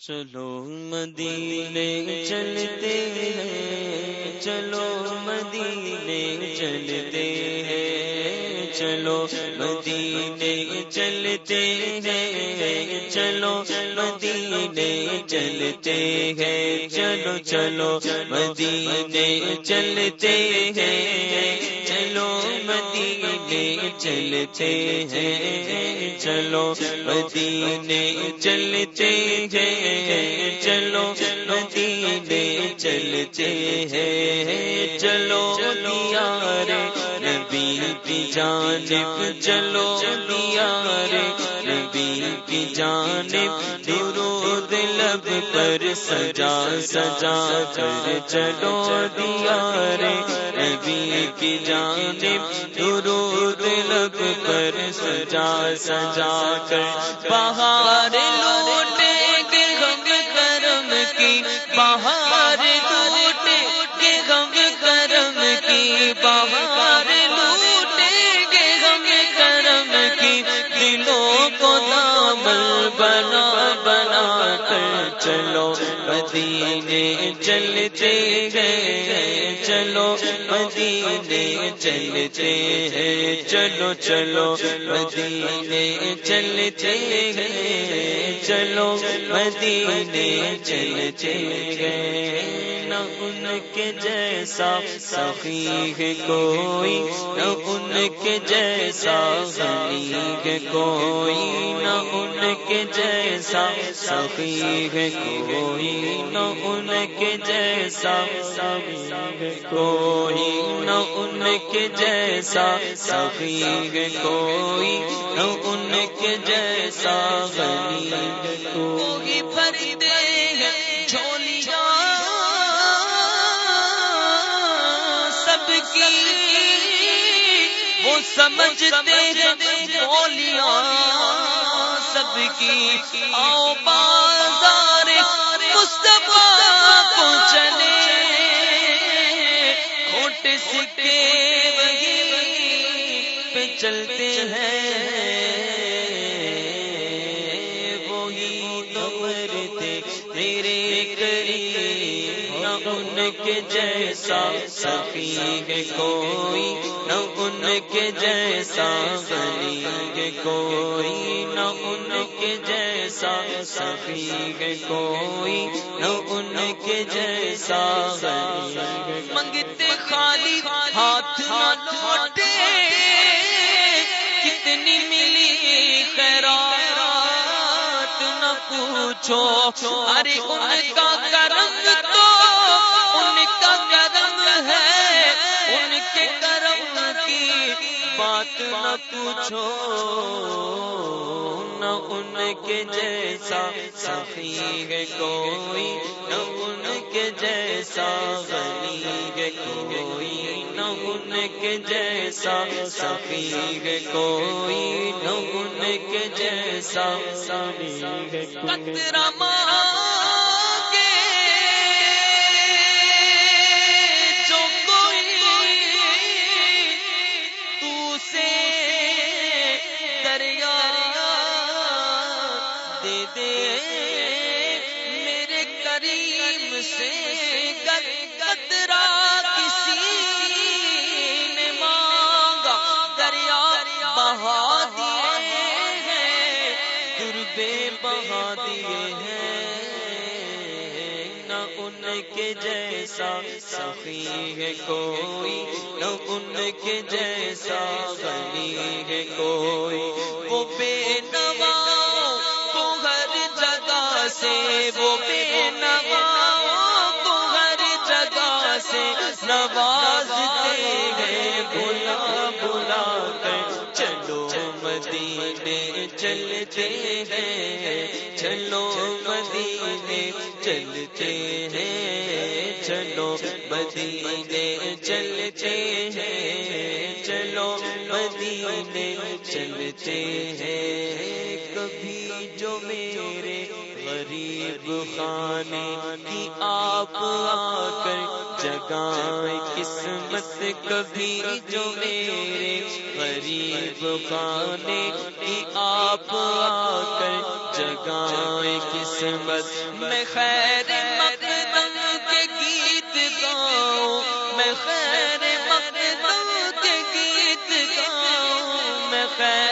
چلو مدینے چلتے ہیں چلو مدینے چلتے ہیں چلو مدینے چلتے ہیں چلو مدینے چلتے ہیں چلو چلو مدینے چلتے ہیں۔ چلو مدینے چلتے ہیں، چلو مدینے چلتے ہیں، چلو مدینے چلتے ہیں، چلو یار نبی کی جانب، چلو یار نبی کی جانب، درود لب پر سجا سجا کر چلو دیار نبی کی جانب درود لب پر سجا سجا کر۔ بہار لوٹے گے غم کرم کی، بہار لوٹے گے غم کرم کی۔ بہار لوٹے گے غم کرم کی، دلوں کو دامل بنا بنا کر چلو۔ چلتے گئے چلو مدینے چلتے ہیں، چلو چلو مدینے چلتے گئے چلو مدینے چلتے گئے نہ ان کے جیسا سخی ہے کوئی، نہ ان کے جیسا غنی کوئی۔ کے جیسا سخی ہے کوئی نہ ان کے جیسا سخی کوئی نہ ان کے جیسا سخی کوئی نہ ان کے جیسا غنی کوئی بھرتے ہیں جھولیاں سب کی وہ سمجھتے ہیں بولیاں سب کی او بازار مصطفیٰ کو چلے۔ کھوٹ سکے وہی پہ چلتے ہیں۔ کے جیسا سخی ہے کوئی، نہ ان کے جیسا غنی ہے کوئی، نہ ان کے جیسا سخی ہے کوئی، نہ ان کے جیسا منگتے خالی ہاتھ نہ لوٹے، کتنی ملی خیرات نہ پوچھو۔ ارے ان کا کرم بات نہ پوچھو، نہ ان کے جیسا سخی ہے کوئی، نہ ان کے جیسا غنی ہے کوئی، نہ ان کے جیسا سخی ہے کوئی، نہ ان کے جیسا سخی ہے کترا سے قطرہ کسی نے مانگا، دریا بہا دیے ہیں، دربے بہا دیے ہیں۔ نہ ان کے جیسا سخی ہے کوئی، نہ ان کے جیسا غنی ہے کوئی۔ وہ بے نوا کو ہر جگہ سے وہ بے نوا بلا بلا کر چلو مدینے چلتے ہیں، چلو مدینے چلتے ہیں، چلو مدینے چلتے ہیں، چلو مدینے چلتے ہیں۔ غریب کی آپ آ کر جگائے قسمت کبھی جو میرے غریب خانے کی آپ آ کر جگائے قسمت میں خیر مقدم کے گیت گاؤں میں خیر مقدم کے گیت گاؤں میں خیر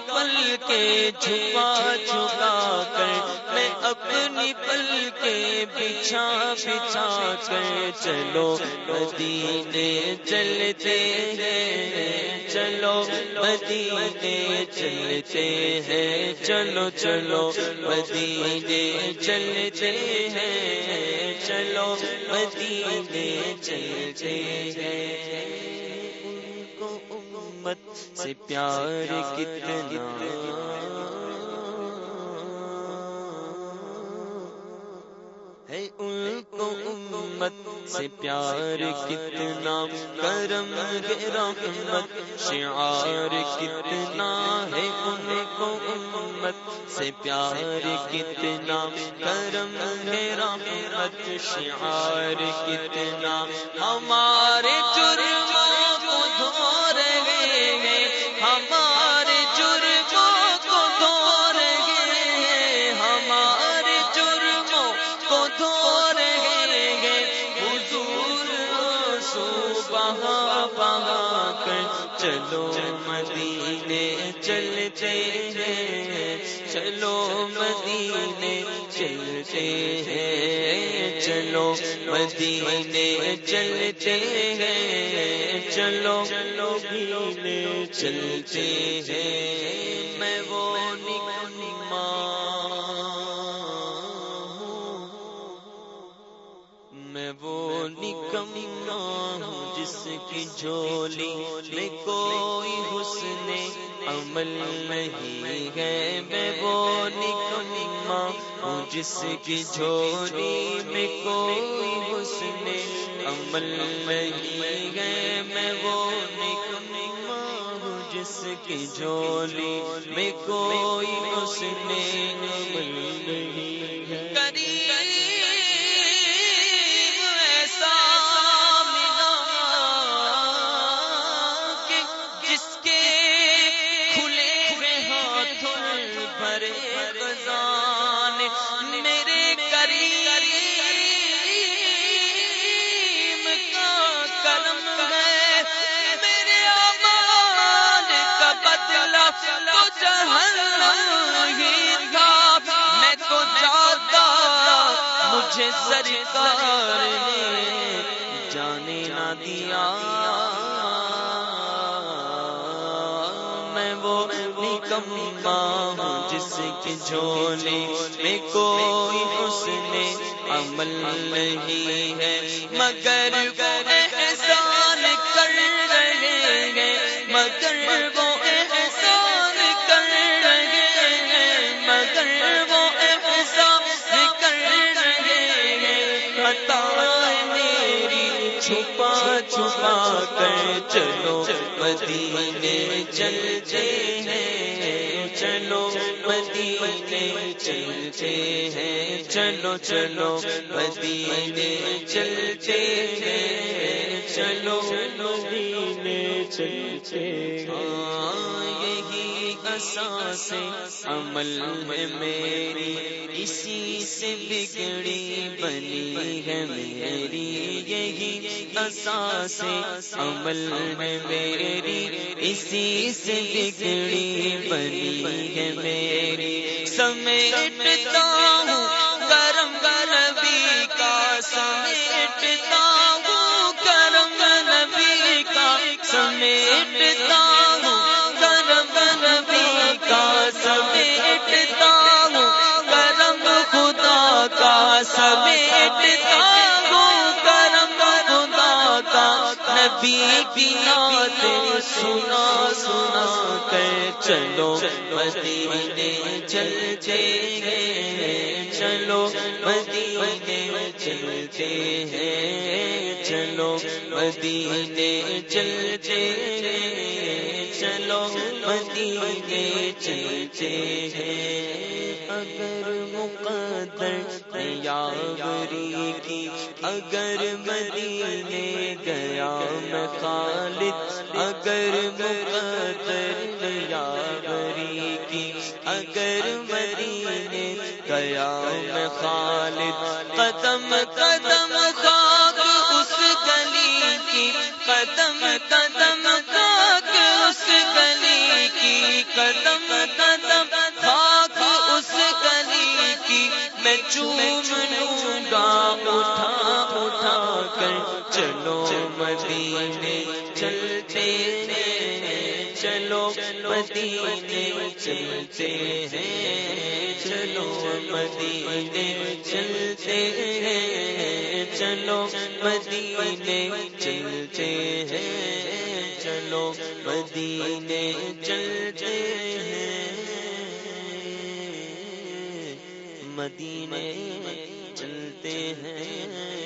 پل کے جھپا چھپا کر، میں اپنی پل کے بچھا بچھا کر چلو، مدینے چلتے ہیں، چلو، مدینے چلتے ہیں، چلو چلو، مدینے چلتے ہیں، چلو، مدینے چلتے ہیں۔ امت سے پیار کتنا؟ ہے ان کو امت سے پیار کتنا؟ کرم رحمت، شعار کتنا؟ ہے ان کو امت سے پیار کتنا؟ کرم رحمت، شعار کتنا؟ ہمارے مدینے چلتے ہیں، چلو مدینے چلتے ہیں، چلو مدینے چلتے ہیں، چلو چلو مدینے چلتے ہیں، میں وہ نکما میں وہ نکما ہوں جس کی جھولی میں کوئی حسن عمل نہیں ہے، میں وہ نکما ہوں جس کی جھولی میں کوئی حسن عمل نہیں ہے۔ میں وہ نکما ہوں جس کی جھولی میں کوئی حسن عمل نہیں خزان میرے کریم کا کرم ہے۔ میرے امان کا بدلا تو جہنم ہی تھا۔ میں تو جاتا مجھے سرکار نے جانے نہ دیا۔ نکما ہوں جس کی جھولی میں کوئی حسن عمل نہیں ہے۔ مگر وہ احسان کر رہے ہیں، مگر وہ احسان کر رہے ہیں۔ مگر وہ احسان کر رہے ہیں۔ عطا میری، چھپا چھپا کر چلو۔ مدینے چلتے ہیں چلو مدینے چلتے ہیں چلو چلو مدینے چلتے ہیں چلو مدینے چلتے ہیں۔ یہی عمل میں میری، اسی سے بگڑی بنی ہے میری، یہی اساس عمل میں میری، اسی سے بگڑی بنی ہے میری۔ سمیٹتا ہوں نبی سنا سنا کر چلو مدینے چلتے ہیں، چلو مدینے چلتے ہیں، چلو مدینے چلتے ہیں چلو چلو مدینے چلتے ہیں۔ اگر مقدر یاوری کی اگر مدینے گیا میں خالد، اگر مقدر یاوری کی اگر مدینے گیا میں خالد، قدم قدم خاک اس گلی کی، قدم قدم قدم قدم میں چوم لوں گا، اٹھا اٹھا کر چلو مدینے چلتے ہیں، چلو مدینے چلتے ہیں، چلو مدینے چلتے ہیں، چلو مدینے چلتے ہیں، چلو مدینے چلتے مدینے چلتے ہیں۔